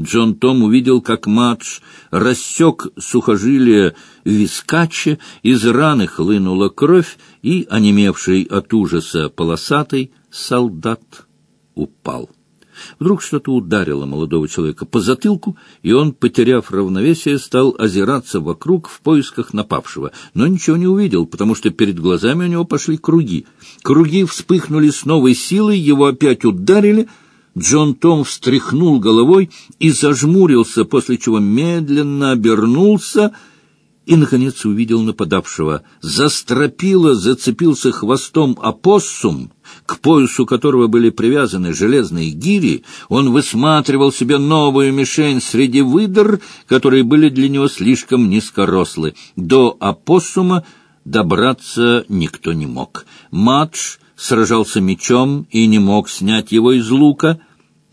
Джон Том увидел, как Мадж рассек сухожилие вискача, из раны хлынула кровь, и, онемевший от ужаса полосатый, солдат упал. Вдруг что-то ударило молодого человека по затылку, и он, потеряв равновесие, стал озираться вокруг в поисках напавшего, но ничего не увидел, потому что перед глазами у него пошли круги. Круги вспыхнули с новой силой, его опять ударили — Джон Том встряхнул головой и зажмурился, после чего медленно обернулся и, наконец, увидел нападавшего. Застропило, зацепился хвостом опоссум, к поясу которого были привязаны железные гири. Он высматривал себе новую мишень среди выдр, которые были для него слишком низкорослы. До опоссума добраться никто не мог. Мадж сражался мечом и не мог снять его из лука,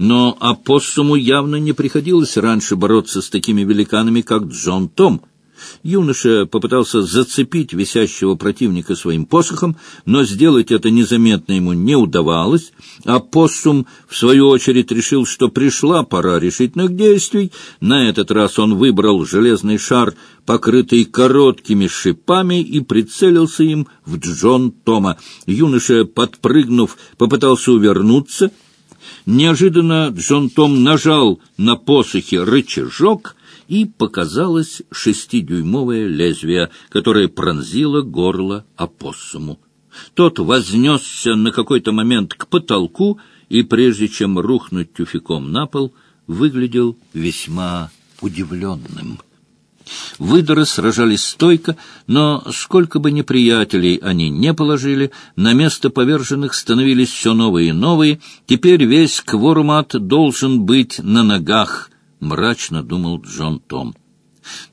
но опоссуму явно не приходилось раньше бороться с такими великанами, как Джон Том. Юноша попытался зацепить висящего противника своим посохом, но сделать это незаметно ему не удавалось. А Поссум, в свою очередь, решил, что пришла пора решительных действий. На этот раз он выбрал железный шар, покрытый короткими шипами, и прицелился им в Джон Тома. Юноша, подпрыгнув, попытался увернуться. Неожиданно Джон Том нажал на посохе рычажок — и показалось шестидюймовое лезвие, которое пронзило горло опоссуму. Тот вознесся на какой-то момент к потолку и, прежде чем рухнуть тюфяком на пол, выглядел весьма удивленным. Выдоры сражались стойко, но сколько бы неприятелей они не положили, на место поверженных становились все новые и новые. Теперь весь Кворумат должен быть на ногах, — мрачно думал Джон Том.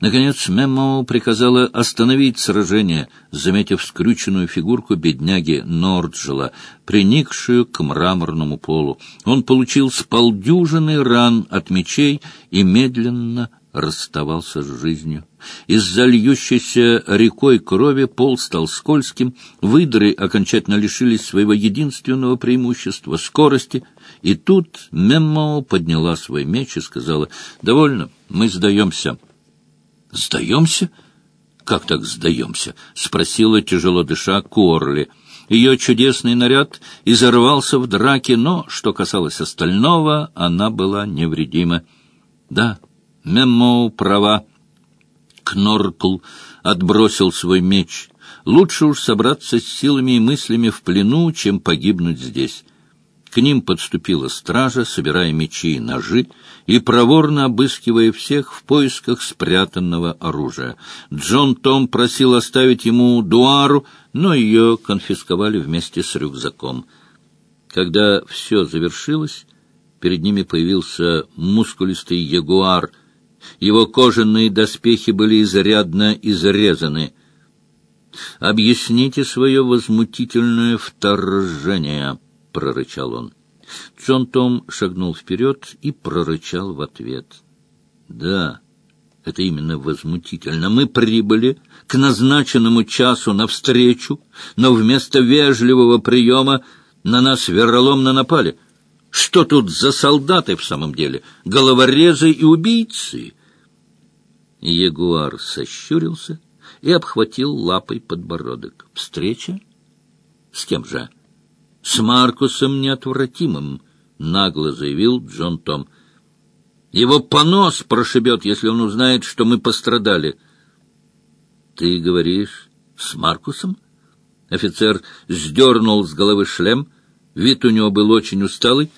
Наконец Мемо приказала остановить сражение, заметив скрюченную фигурку бедняги Норджела, приникшую к мраморному полу. Он получил с полдюжины ран от мечей и медленно расставался с жизнью. Из-за льющейся рекой крови пол стал скользким, выдры окончательно лишились своего единственного преимущества — скорости, и тут Меммо подняла свой меч и сказала, «Довольно, мы сдаемся». «Сдаемся? Как так сдаемся?» — спросила, тяжело дыша, Корли. Ее чудесный наряд изорвался в драке, но, что касалось остального, она была невредима. «Да, Меммо права». Кноркл отбросил свой меч. Лучше уж собраться с силами и мыслями в плену, чем погибнуть здесь. К ним подступила стража, собирая мечи и ножи и проворно обыскивая всех в поисках спрятанного оружия. Джон Том просил оставить ему дуару, но ее конфисковали вместе с рюкзаком. Когда все завершилось, перед ними появился мускулистый ягуар. Его кожаные доспехи были изрядно изрезаны. «Объясните свое возмутительное вторжение», — прорычал он. Джон Том шагнул вперед и прорычал в ответ. — Да, это именно возмутительно. Мы прибыли к назначенному часу навстречу, но вместо вежливого приема на нас вероломно напали. Что тут за солдаты в самом деле? Головорезы и убийцы? Ягуар сощурился и обхватил лапой подбородок. Встреча? С кем же? — с Маркусом неотвратимым, — нагло заявил Джон Том. Его понос прошибет, если он узнает, что мы пострадали. — Ты говоришь, с Маркусом? Офицер сдернул с головы шлем. Вид у него был очень усталый.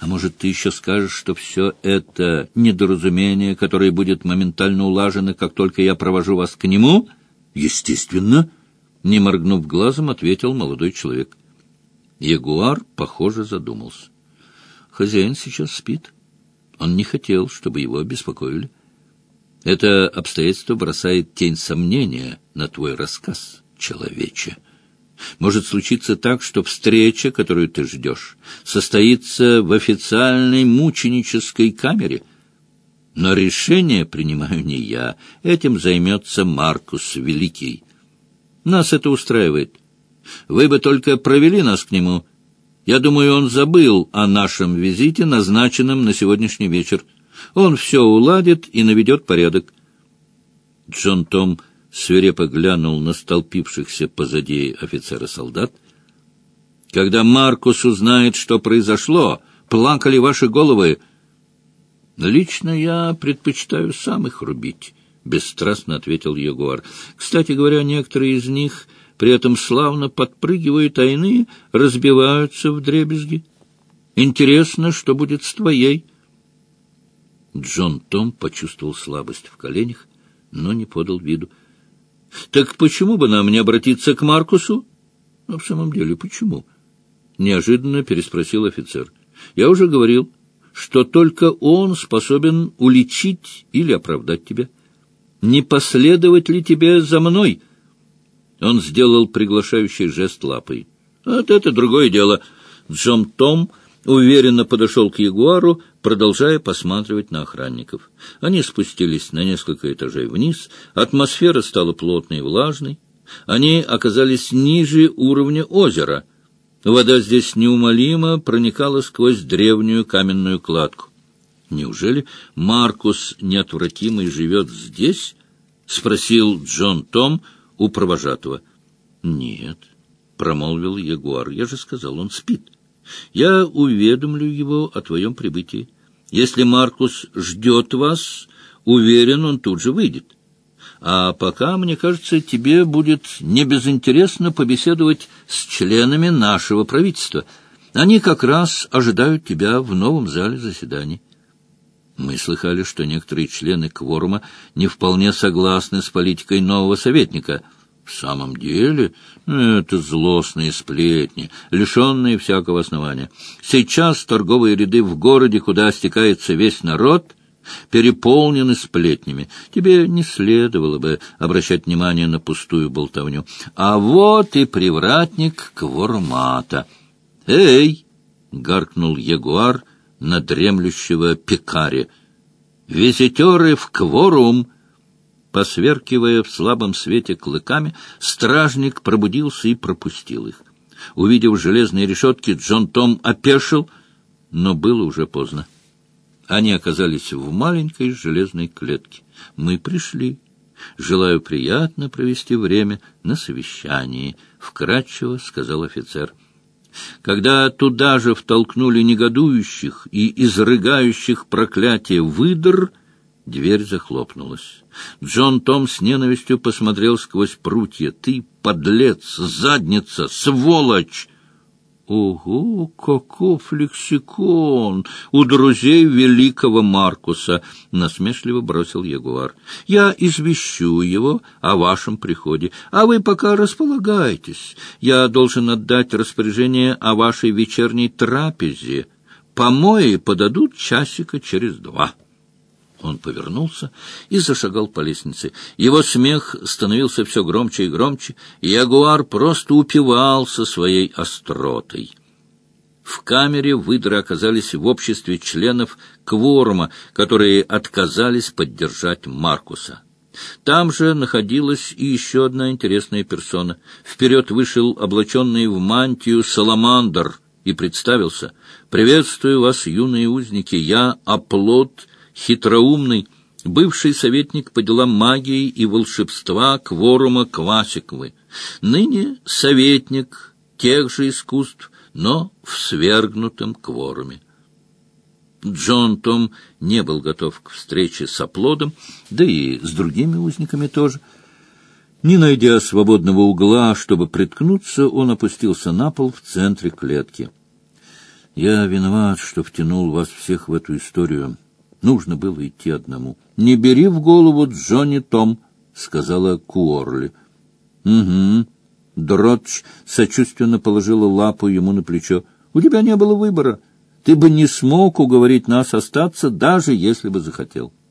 А может, ты еще скажешь, что все это недоразумение, которое будет моментально улажено, как только я провожу вас к нему? — Естественно, — не моргнув глазом, ответил молодой человек. — Ягуар, похоже, задумался. Хозяин сейчас спит. Он не хотел, чтобы его беспокоили. Это обстоятельство бросает тень сомнения на твой рассказ, человече. Может случиться так, что встреча, которую ты ждешь, состоится в официальной мученической камере. Но решение принимаю не я, этим займется Маркус Великий. Нас это устраивает. Вы бы только провели нас к нему. Я думаю, он забыл о нашем визите, назначенном на сегодняшний вечер. Он все уладит и наведет порядок. Джон Том свирепо глянул на столпившихся позади офицера-солдат. «Когда Маркус узнает, что произошло, плакали ваши головы. Лично я предпочитаю сам их рубить». — бесстрастно ответил Ягуар. — Кстати говоря, некоторые из них при этом славно подпрыгивают, а иные разбиваются в дребезги. Интересно, что будет с твоей? Джон Том почувствовал слабость в коленях, но не подал виду. — Так почему бы нам не обратиться к Маркусу? — А в самом деле, почему? — неожиданно переспросил офицер. — Я уже говорил, что только он способен уличить или оправдать тебя. Не последовать ли тебе за мной? Он сделал приглашающий жест лапой. — Вот это другое дело. Джон Том уверенно подошел к Ягуару, продолжая посматривать на охранников. Они спустились на несколько этажей вниз, атмосфера стала плотной и влажной. Они оказались ниже уровня озера. Вода здесь неумолимо проникала сквозь древнюю каменную кладку. «Неужели Маркус неотвратимый живет здесь?» — спросил Джон Том у провожатого. «Нет», — промолвил Ягуар, — «я же сказал, он спит». Я уведомлю его о твоем прибытии. Если Маркус ждет вас, уверен, он тут же выйдет. А пока, мне кажется, тебе будет небезынтересно побеседовать с членами нашего правительства. Они как раз ожидают тебя в новом зале заседаний. Мы слыхали, что некоторые члены кворума не вполне согласны с политикой нового советника — в самом деле, это злостные сплетни, лишенные всякого основания. Сейчас торговые ряды в городе, куда стекается весь народ, переполнены сплетнями. Тебе не следовало бы обращать внимание на пустую болтовню. А вот и привратник Квормата. «Эй!» — гаркнул ягуар на дремлющего пекаре. «Визитеры в кворум!» Посверкивая в слабом свете клыками, стражник пробудился и пропустил их. Увидев железные решетки, Джон Том опешил, но было уже поздно. Они оказались в маленькой железной клетке. Мы пришли. Желаю приятно провести время на совещании, — вкратчиво сказал офицер. Когда туда же втолкнули негодующих и изрыгающих проклятие выдр, — Дверь захлопнулась. Джон Том с ненавистью посмотрел сквозь прутья. «Ты, подлец, задница, сволочь!» «Ого, каков лексикон! У друзей великого Маркуса!» — насмешливо бросил Ягуар. «Я извещу его о вашем приходе, а вы пока располагайтесь. Я должен отдать распоряжение о вашей вечерней трапезе. Помои подадут часика через два». Он повернулся и зашагал по лестнице. Его смех становился все громче и громче, и Ягуар просто упивался своей остротой. В камере выдры оказались в обществе членов кворума, которые отказались поддержать Маркуса. Там же находилась и еще одна интересная персона. Вперед вышел облаченный в мантию Саламандр и представился. «Приветствую вас, юные узники, я оплот хитроумный, бывший советник по делам магии и волшебства Кворума Квасиковы, ныне советник тех же искусств, но в свергнутом Кворуме. Джон Том не был готов к встрече с оплодом, да и с другими узниками тоже. Не найдя свободного угла, чтобы приткнуться, он опустился на пол в центре клетки. «Я виноват, что втянул вас всех в эту историю», Нужно было идти одному. — Не бери в голову Джонни Том, — сказала Куорли. — Угу. Дротч сочувственно положила лапу ему на плечо. — У тебя не было выбора. Ты бы не смог уговорить нас остаться, даже если бы захотел.